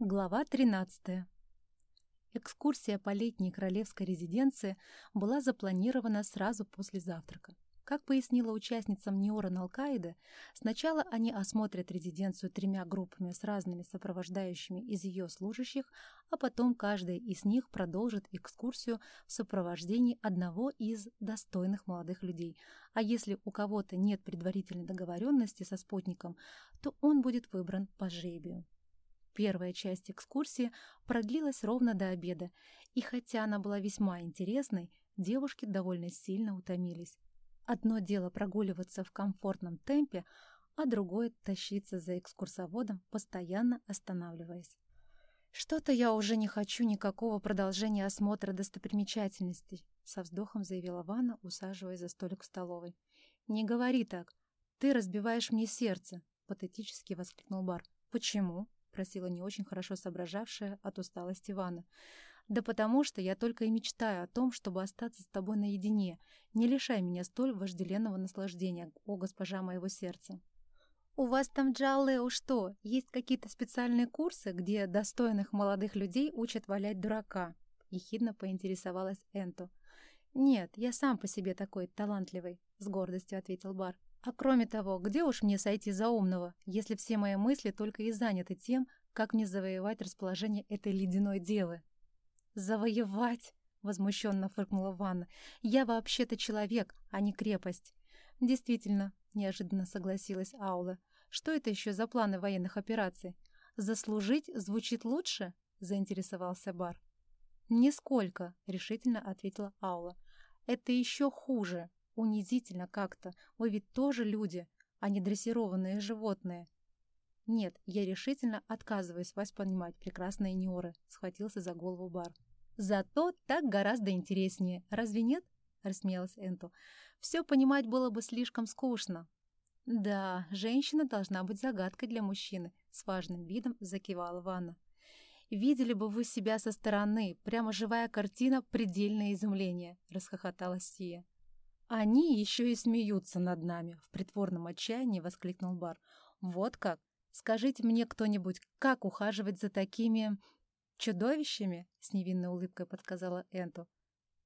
Глава 13. Экскурсия по летней королевской резиденции была запланирована сразу после завтрака. Как пояснила участницам Неора Налкаида, сначала они осмотрят резиденцию тремя группами с разными сопровождающими из ее служащих, а потом каждая из них продолжит экскурсию в сопровождении одного из достойных молодых людей. А если у кого-то нет предварительной договоренности со спутником, то он будет выбран по жребию. Первая часть экскурсии продлилась ровно до обеда, и хотя она была весьма интересной, девушки довольно сильно утомились. Одно дело прогуливаться в комфортном темпе, а другое — тащиться за экскурсоводом, постоянно останавливаясь. «Что-то я уже не хочу никакого продолжения осмотра достопримечательностей», — со вздохом заявила Ванна, усаживаясь за столик в столовой. «Не говори так. Ты разбиваешь мне сердце», — патетически воскликнул Бар. «Почему?» Спросила не очень хорошо соображавшая от усталости Ивана. «Да потому что я только и мечтаю о том, чтобы остаться с тобой наедине. Не лишай меня столь вожделенного наслаждения, о госпожа моего сердца». «У вас там, Джалео, что, есть какие-то специальные курсы, где достойных молодых людей учат валять дурака?» — ехидно поинтересовалась Энту. «Нет, я сам по себе такой талантливый», — с гордостью ответил Бар. А кроме того, где уж мне сойти за умного, если все мои мысли только и заняты тем, как мне завоевать расположение этой ледяной девы? «Завоевать?» — возмущенно фыркнула Ванна. «Я вообще-то человек, а не крепость». «Действительно», — неожиданно согласилась Аула. «Что это еще за планы военных операций? Заслужить звучит лучше?» — заинтересовался Бар. «Нисколько», — решительно ответила Аула. «Это еще хуже. Унизительно как-то. Вы ведь тоже люди, а не дрессированные животные. Нет, я решительно отказываюсь вас понимать, прекрасные Неоры, схватился за голову Бар. Зато так гораздо интереснее, разве нет? Рассмеялась Энту. Все понимать было бы слишком скучно. Да, женщина должна быть загадкой для мужчины, с важным видом закивала Ванна. «Видели бы вы себя со стороны, прямо живая картина, предельное изумление», — расхохоталась Сия. «Они еще и смеются над нами!» — в притворном отчаянии воскликнул Бар. «Вот как? Скажите мне кто-нибудь, как ухаживать за такими... чудовищами?» — с невинной улыбкой подсказала Энту.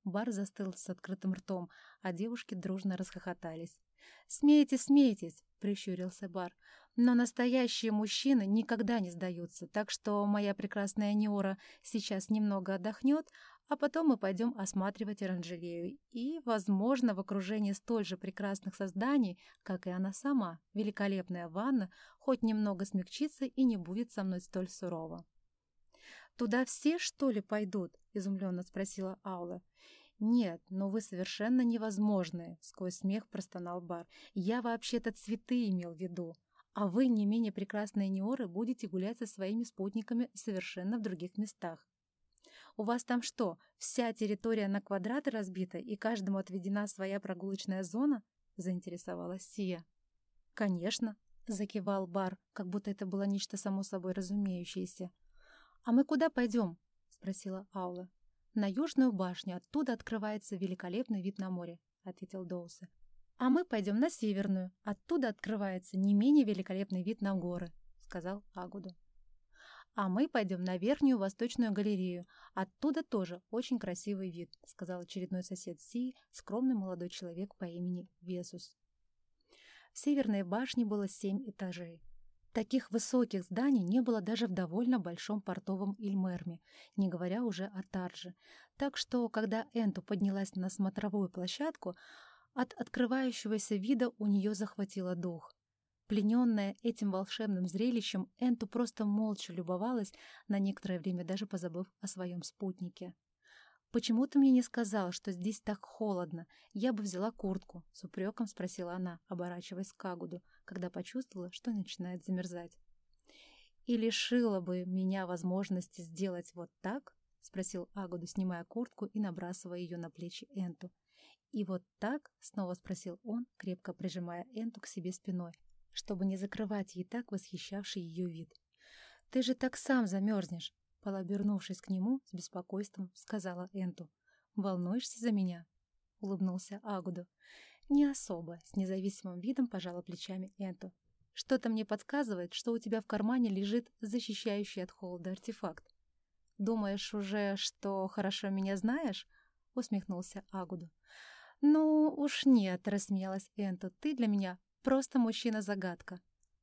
Бар застыл с открытым ртом, а девушки дружно расхохотались. «Смейтесь, смейтесь!» — прищурился Бар. «Но настоящие мужчины никогда не сдаются, так что моя прекрасная Неора сейчас немного отдохнет, а потом мы пойдем осматривать оранжерею. И, возможно, в окружении столь же прекрасных созданий, как и она сама, великолепная ванна, хоть немного смягчится и не будет со мной столь сурово. «Туда все, что ли, пойдут?» — изумленно спросила Аула. «Нет, но вы совершенно невозможные», — сквозь смех простонал Бар. «Я вообще-то цветы имел в виду. А вы, не менее прекрасные неоры, будете гулять со своими спутниками совершенно в других местах. У вас там что, вся территория на квадраты разбита и каждому отведена своя прогулочная зона?» — заинтересовалась Сия. «Конечно», — закивал Бар, как будто это было нечто само собой разумеющееся. «А мы куда пойдем?» — спросила Аула. «На Южную башню, оттуда открывается великолепный вид на море», — ответил Доусы. «А мы пойдем на Северную, оттуда открывается не менее великолепный вид на горы», — сказал Агуду. «А мы пойдем на верхнюю восточную галерею. Оттуда тоже очень красивый вид», — сказал очередной сосед Си, скромный молодой человек по имени Весус. В северной башне было семь этажей. Таких высоких зданий не было даже в довольно большом портовом Ильмерме, не говоря уже о Тарже. Так что, когда Энту поднялась на смотровую площадку, от открывающегося вида у нее захватило дух. Плененная этим волшебным зрелищем, Энту просто молча любовалась, на некоторое время даже позабыв о своем спутнике. «Почему ты мне не сказал, что здесь так холодно? Я бы взяла куртку», — с упреком спросила она, оборачиваясь к Агуду, когда почувствовала, что начинает замерзать. «И лишила бы меня возможности сделать вот так?» — спросил Агуду, снимая куртку и набрасывая ее на плечи Энту. «И вот так?» — снова спросил он, крепко прижимая Энту к себе спиной, чтобы не закрывать ей так восхищавший ее вид. «Ты же так сам замерзнешь!» Полобернувшись к нему, с беспокойством сказала Энту. «Волнуешься за меня?» — улыбнулся Агуду. «Не особо», — с независимым видом пожала плечами Энту. Что-то мне подсказывает, что у тебя в кармане лежит защищающий от холода артефакт. Думаешь уже, что хорошо меня знаешь?» — усмехнулся Агуду. «Ну уж нет», — рассмеялась Энту. «Ты для меня просто мужчина-загадка.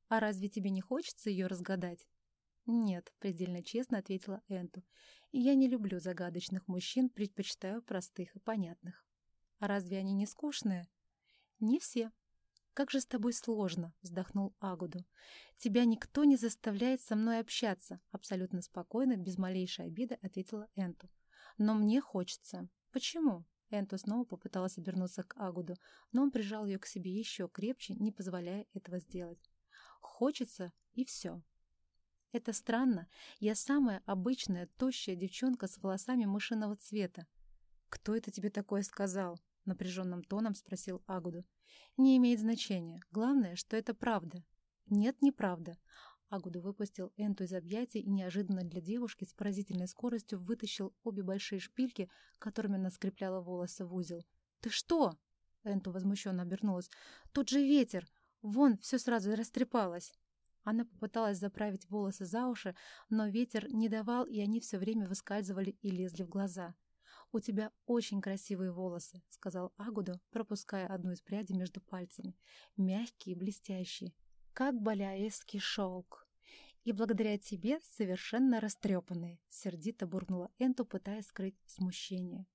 А разве тебе не хочется ее разгадать?» «Нет», — предельно честно ответила Энту. «Я не люблю загадочных мужчин, предпочитаю простых и понятных». «А разве они не скучные?» «Не все», «Как же с тобой сложно», — вздохнул Агуду. «Тебя никто не заставляет со мной общаться», — абсолютно спокойно, без малейшей обиды ответила Энту. «Но мне хочется». «Почему?» Энту снова попыталась обернуться к Агуду, но он прижал ее к себе еще крепче, не позволяя этого сделать. «Хочется, и все». «Это странно. Я самая обычная, тощая девчонка с волосами мышиного цвета». «Кто это тебе такое сказал?» — напряженным тоном спросил Агуду. «Не имеет значения. Главное, что это правда». «Нет, неправда». Агуду выпустил Энту из объятий и неожиданно для девушки с поразительной скоростью вытащил обе большие шпильки, которыми она скрепляла волосы в узел. «Ты что?» Энту возмущенно обернулась. «Тут же ветер! Вон, все сразу растрепалось!» Она попыталась заправить волосы за уши, но ветер не давал, и они все время выскальзывали и лезли в глаза. «У тебя очень красивые волосы», — сказал Агуду, пропуская одну из прядей между пальцами. «Мягкие и блестящие, как баляэский шелк. И благодаря тебе совершенно растрепанные», — сердито буркнула Энту, пытаясь скрыть смущение.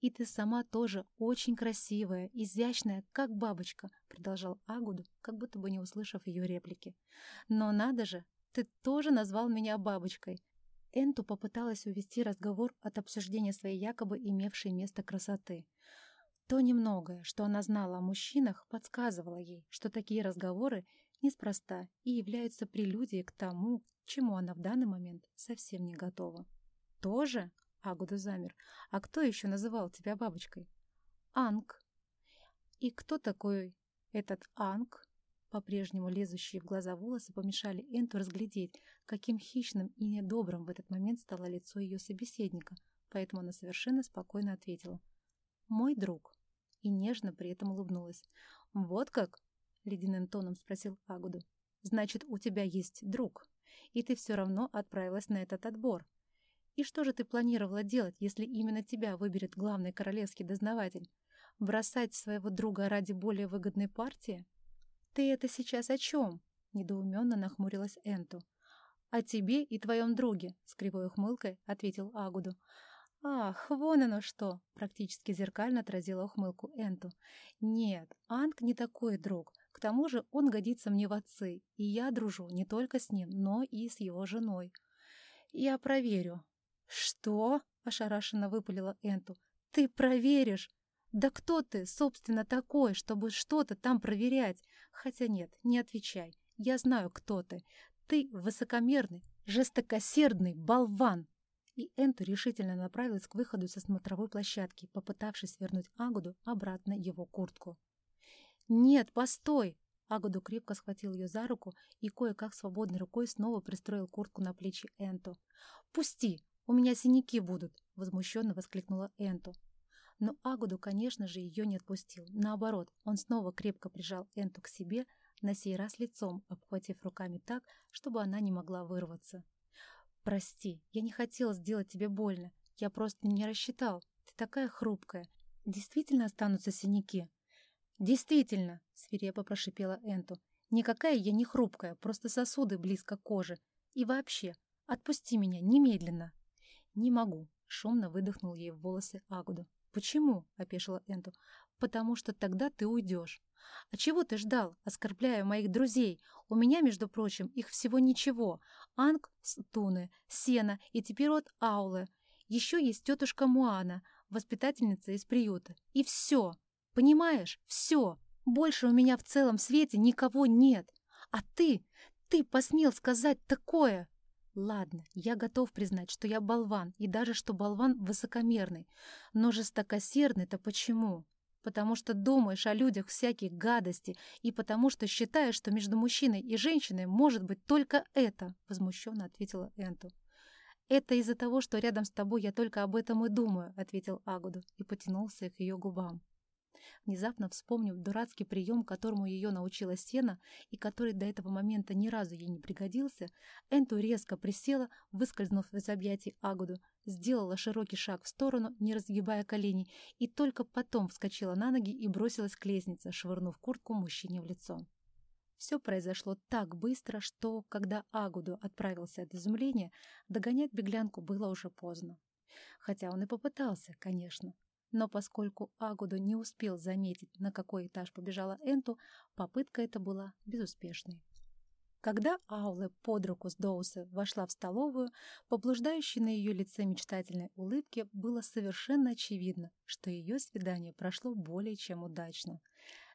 «И ты сама тоже очень красивая, изящная, как бабочка», — продолжал Агуду, как будто бы не услышав ее реплики. «Но надо же, ты тоже назвал меня бабочкой. Энту попыталась увести разговор от обсуждения своей якобы имевшей место красоты. То немногое, что она знала о мужчинах, подсказывало ей, что такие разговоры неспроста и являются прелюдией к тому, к чему она в данный момент совсем не готова. «Тоже?» — Агуда замер. «А кто еще называл тебя бабочкой?» «Анг». «И кто такой этот Анг?» По-прежнему лезущие в глаза волосы помешали Энту разглядеть, каким хищным и недобрым в этот момент стало лицо ее собеседника, поэтому она совершенно спокойно ответила. «Мой друг». И нежно при этом улыбнулась. «Вот как?» — ледяным тоном спросил Агуду. «Значит, у тебя есть друг, и ты все равно отправилась на этот отбор. И что же ты планировала делать, если именно тебя выберет главный королевский дознаватель? Бросать своего друга ради более выгодной партии?» «Ты это сейчас о чем?» — недоуменно нахмурилась Энту. «О тебе и твоем друге», — с кривой ухмылкой ответил Агуду. «Ах, вон оно что!» — практически зеркально отразила ухмылку Энту. «Нет, Анг не такой друг. К тому же он годится мне в отцы, и я дружу не только с ним, но и с его женой. Я проверю». «Что?» — ошарашенно выпалила Энту. «Ты проверишь? Да кто ты, собственно, такой, чтобы что-то там проверять? Хотя нет, не отвечай. Я знаю, кто ты. Ты высокомерный, жестокосердный болван. И Энту решительно направилась к выходу со смотровой площадки, попытавшись вернуть Агуду обратно его куртку. «Нет, постой!» Агуду крепко схватил ее за руку и кое-как свободной рукой снова пристроил куртку на плечи Энту. «Пусти! У меня синяки будут!» — возмущенно воскликнула Энту. Но Агуду, конечно же, ее не отпустил. Наоборот, он снова крепко прижал Энту к себе, на сей раз лицом, обхватив руками так, чтобы она не могла вырваться. «Прости, я не хотел сделать тебе больно. Я просто не рассчитал. Ты такая хрупкая. Действительно останутся синяки?» «Действительно», — свирепо прошипела Энту. «Никакая я не хрупкая, просто сосуды близко к коже. И вообще, отпусти меня немедленно». «Не могу», — шумно выдохнул ей в волосы Агуду. «Почему?» — опешила Энту. «Потому что тогда ты уйдешь». «А чего ты ждал, оскорбляя моих друзей? У меня, между прочим, их всего ничего. Анг с Туны, Сена и теперь вот Аулы. Еще есть тетушка Муана, воспитательница из приюта. И все. Понимаешь? Все. Больше у меня в целом свете никого нет. А ты, ты посмел сказать такое!» Ладно, я готов признать, что я болван, и даже что болван высокомерный. Но жестокосердный-то почему? Потому что думаешь о людях всяких гадости, и потому что считаешь, что между мужчиной и женщиной может быть только это, возмущенно ответила Энту. «Это из-за того, что рядом с тобой я только об этом и думаю», — ответил Агуду и потянулся к ее губам. Внезапно вспомнив дурацкий прием, которому ее научила Сена и который до этого момента ни разу ей не пригодился, Энту резко присела, выскользнув из объятий Агуду, сделала широкий шаг в сторону, не разгибая коленей, и только потом вскочила на ноги и бросилась к лестнице, швырнув куртку мужчине в лицо. Все произошло так быстро, что, когда Агуду отправился от изумления, догонять беглянку было уже поздно. Хотя он и попытался, конечно. Но поскольку Агуду не успел заметить, на какой этаж побежала Энту, попытка эта была безуспешной. Когда Ауле под руку с Доусы вошла в столовую, поблуждающей на ее лице мечтательной улыбке было совершенно очевидно, что ее свидание прошло более чем удачно.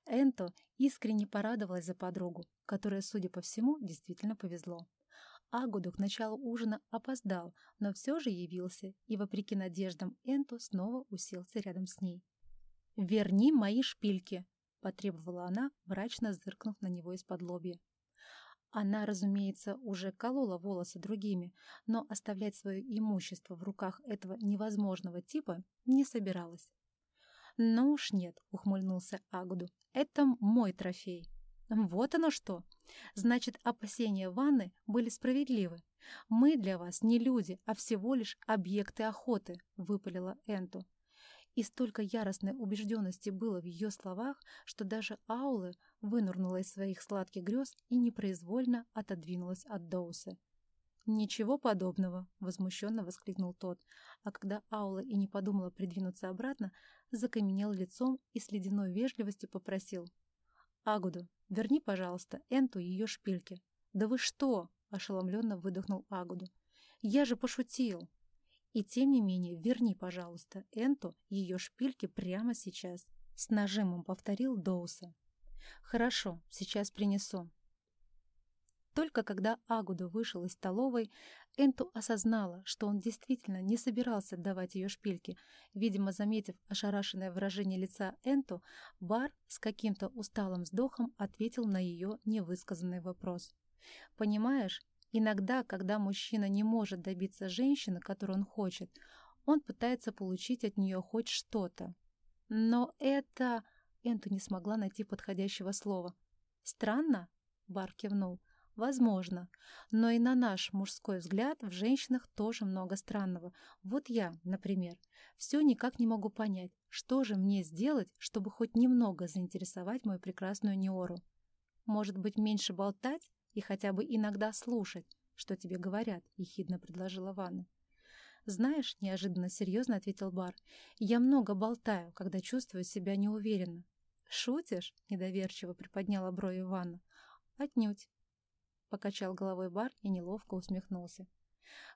Энто искренне порадовалась за подругу, которая, судя по всему, действительно повезло. Агуду к началу ужина опоздал, но все же явился и, вопреки надеждам, Энто снова уселся рядом с ней. «Верни мои шпильки!» — потребовала она, мрачно зыркнув на него из-под лобья. Она, разумеется, уже колола волосы другими, но оставлять свое имущество в руках этого невозможного типа не собиралась. «Ну уж нет», — ухмыльнулся Агуду, — «это мой трофей». «Вот оно что! Значит, опасения Ванны были справедливы. Мы для вас не люди, а всего лишь объекты охоты», — выпалила Энту. И столько яростной убежденности было в ее словах, что даже Аулы вынурнула из своих сладких грез и непроизвольно отодвинулась от Доуса. «Ничего подобного!» — возмущенно воскликнул тот, а когда Аула и не подумала придвинуться обратно, закаменел лицом и с ледяной вежливостью попросил. «Агуду, верни, пожалуйста, Энту ее шпильки». «Да вы что?» — ошеломленно выдохнул Агуду. «Я же пошутил!» И тем не менее, верни, пожалуйста, Энту ее шпильки прямо сейчас. С нажимом повторил Доуса. Хорошо, сейчас принесу. Только когда Агуду вышел из столовой, Энту осознала, что он действительно не собирался отдавать ее шпильки. Видимо, заметив ошарашенное выражение лица Энту, Бар с каким-то усталым вздохом ответил на ее невысказанный вопрос. «Понимаешь, Иногда, когда мужчина не может добиться женщины, которую он хочет, он пытается получить от нее хоть что-то. Но это... Энту не смогла найти подходящего слова. «Странно?» — Бар кивнул. «Возможно. Но и на наш мужской взгляд в женщинах тоже много странного. Вот я, например, все никак не могу понять, что же мне сделать, чтобы хоть немного заинтересовать мою прекрасную Неору. Может быть, меньше болтать? и хотя бы иногда слушать, что тебе говорят», — ехидно предложила Ванна. «Знаешь, — неожиданно серьезно ответил Бар, — я много болтаю, когда чувствую себя неуверенно». «Шутишь?» — недоверчиво приподняла брови Ванна. «Отнюдь», — покачал головой Бар и неловко усмехнулся.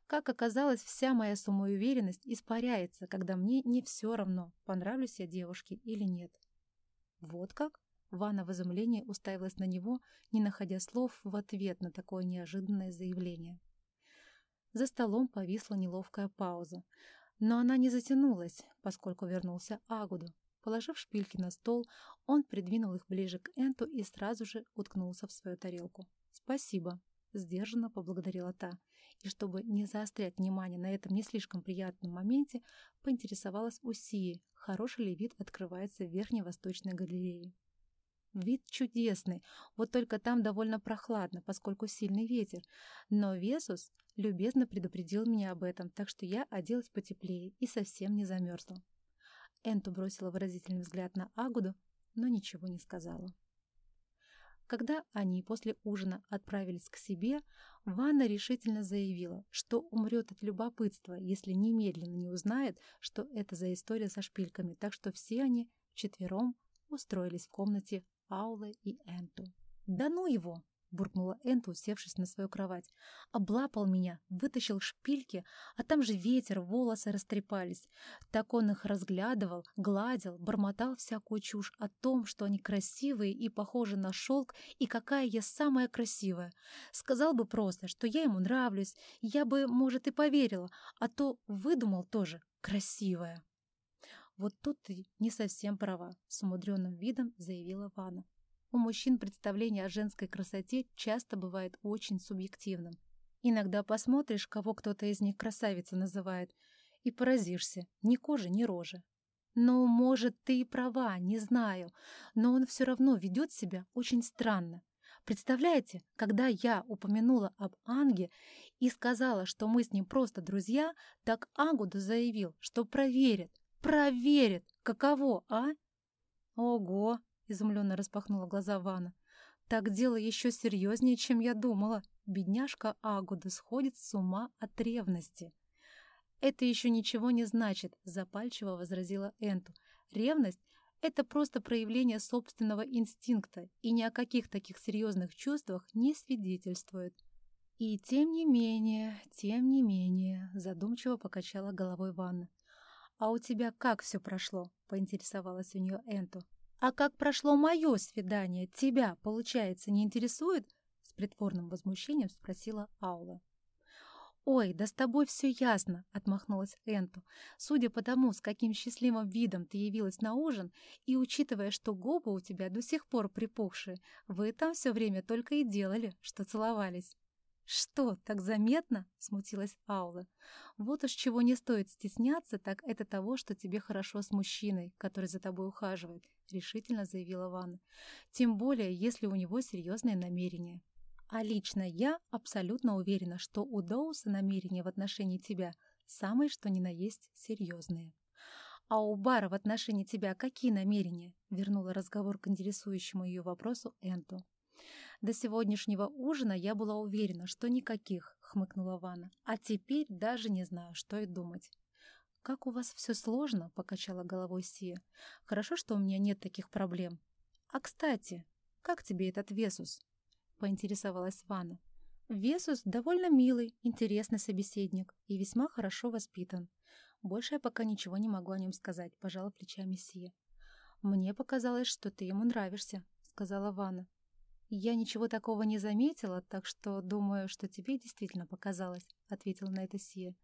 Как оказалось, вся моя самоуверенность испаряется, когда мне не все равно, понравлюсь я девушке или нет. «Вот как?» Ванна в изумлении уставилась на него, не находя слов в ответ на такое неожиданное заявление. За столом повисла неловкая пауза, но она не затянулась, поскольку вернулся Агуду. Положив шпильки на стол, он придвинул их ближе к Энту и сразу же уткнулся в свою тарелку. «Спасибо», — сдержанно поблагодарила та, и чтобы не заострять внимание на этом не слишком приятном моменте, поинтересовалась у Сии, хороший ли вид открывается в верхней восточной галерее. Вид чудесный, вот только там довольно прохладно, поскольку сильный ветер. Но Весус любезно предупредил меня об этом, так что я оделась потеплее и совсем не замерзла. Энту бросила выразительный взгляд на Агуду, но ничего не сказала. Когда они после ужина отправились к себе, Ванна решительно заявила, что умрет от любопытства, если немедленно не узнает, что это за история со шпильками, так что все они вчетвером устроились в комнате Аулы и Энту. «Да ну его!» — буркнула Энту, усевшись на свою кровать. «Облапал меня, вытащил шпильки, а там же ветер, волосы растрепались. Так он их разглядывал, гладил, бормотал всякую чушь о том, что они красивые и похожи на шелк, и какая я самая красивая. Сказал бы просто, что я ему нравлюсь, я бы, может, и поверила, а то выдумал тоже красивая». «Вот тут ты не совсем права», — с умудренным видом заявила Ванна. «У мужчин представление о женской красоте часто бывает очень субъективным. Иногда посмотришь, кого кто-то из них красавицей называет, и поразишься, ни кожи, ни рожи. «Ну, может, ты и права, не знаю, но он все равно ведет себя очень странно. Представляете, когда я упомянула об Анге и сказала, что мы с ним просто друзья, так Агуда заявил, что проверит, проверит, каково, а?» «Ого!» — изумленно распахнула глаза Вана. «Так дело еще серьезнее, чем я думала. Бедняжка Агуда сходит с ума от ревности». «Это еще ничего не значит», — запальчиво возразила Энту. «Ревность — это просто проявление собственного инстинкта и ни о каких таких серьезных чувствах не свидетельствует». «И тем не менее, тем не менее», — задумчиво покачала головой Ванна. «А у тебя как все прошло?» — поинтересовалась у нее Энту. «А как прошло мое свидание, тебя, получается, не интересует?» С притворным возмущением спросила Аула. «Ой, да с тобой все ясно», — отмахнулась Энту. «Судя по тому, с каким счастливым видом ты явилась на ужин, и учитывая, что губы у тебя до сих пор припухшие, вы там все время только и делали, что целовались». «Что, так заметно?» — смутилась Аула. «Вот уж чего не стоит стесняться, так это того, что тебе хорошо с мужчиной, который за тобой ухаживает», — решительно заявила Ванна. «Тем более, если у него серьезные намерения». «А лично я абсолютно уверена, что у Доуса намерения в отношении тебя самые что ни на есть серьезные». «А у Бара в отношении тебя какие намерения?» — вернула разговор к интересующему ее вопросу Энту. До сегодняшнего ужина я была уверена, что никаких, хмыкнула Ванна. А теперь даже не знаю, что и думать. «Как у вас все сложно», — покачала головой Сия. «Хорошо, что у меня нет таких проблем». «А, кстати, как тебе этот Весус?» — поинтересовалась Ванна. «Весус довольно милый, интересный собеседник и весьма хорошо воспитан. Больше я пока ничего не могу о нем сказать», — пожала плечами Сия. «Мне показалось, что ты ему нравишься», — сказала Ванна. «Я ничего такого не заметила, так что думаю, что тебе действительно показалось», — ответила на это Сия.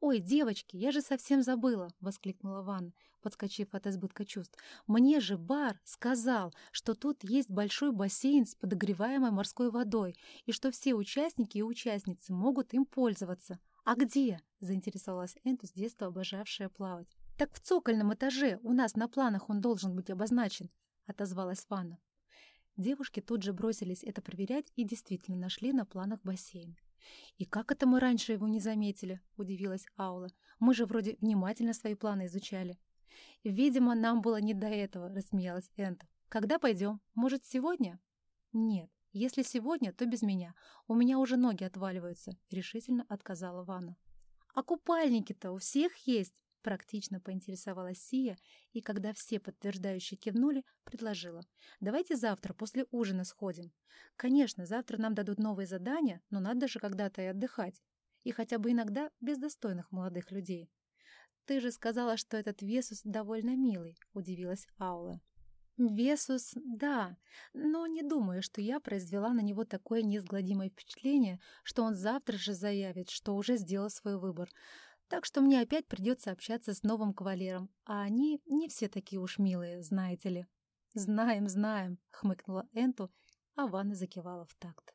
«Ой, девочки, я же совсем забыла!» — воскликнула Ванна, подскочив от избытка чувств. «Мне же бар сказал, что тут есть большой бассейн с подогреваемой морской водой, и что все участники и участницы могут им пользоваться. А где?» — заинтересовалась Энту с детства обожавшая плавать. «Так в цокольном этаже, у нас на планах он должен быть обозначен», — отозвалась Ванна. Девушки тут же бросились это проверять и действительно нашли на планах бассейн. «И как это мы раньше его не заметили?» — удивилась Аула. «Мы же вроде внимательно свои планы изучали». «Видимо, нам было не до этого», — рассмеялась Энта. «Когда пойдем? Может, сегодня?» «Нет, если сегодня, то без меня. У меня уже ноги отваливаются», — решительно отказала Ванна. «А купальники-то у всех есть?» Практично поинтересовалась Сия, и когда все подтверждающие кивнули, предложила. «Давайте завтра после ужина сходим. Конечно, завтра нам дадут новые задания, но надо же когда-то и отдыхать. И хотя бы иногда без достойных молодых людей». «Ты же сказала, что этот Весус довольно милый», — удивилась Аула. «Весус, да, но не думаю, что я произвела на него такое неизгладимое впечатление, что он завтра же заявит, что уже сделал свой выбор. Так что мне опять придется общаться с новым кавалером, а они не все такие уж милые, знаете ли. «Знаем, знаем», — хмыкнула Энту, а Ванна закивала в такт.